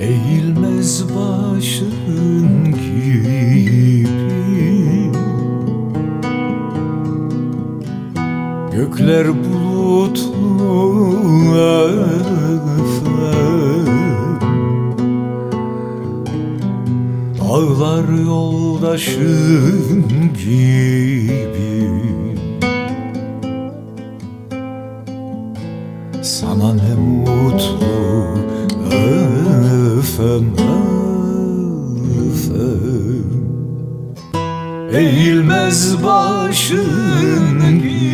Eğilmez başın gibi Gökler bulutlu efe Dağlar yoldaşın gibi. Sana ne mutlu öfem öfem Eğilmez başın gibi.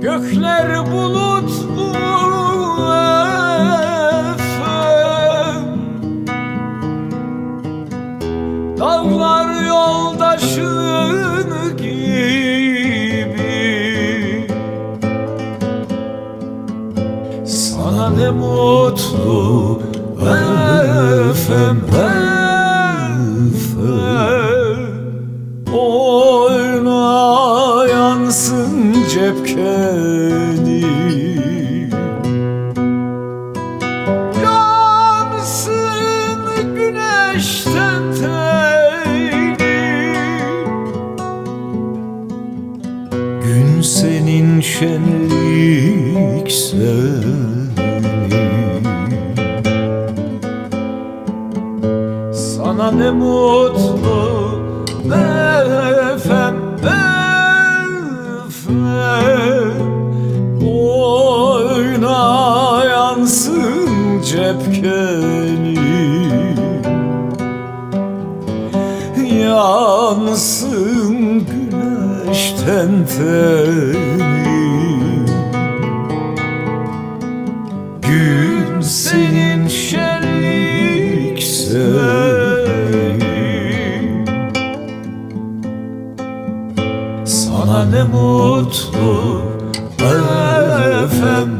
Gökler bulutlu efem Dağlar yoldaşın ne mutlu efem efem Oyna yansın cepkeni Yansın güneşten teni Gün senin şenlik senin mutlu efem efem Oyna yansın cepkeni Yansın güneşten teni Sana ne mutlu efem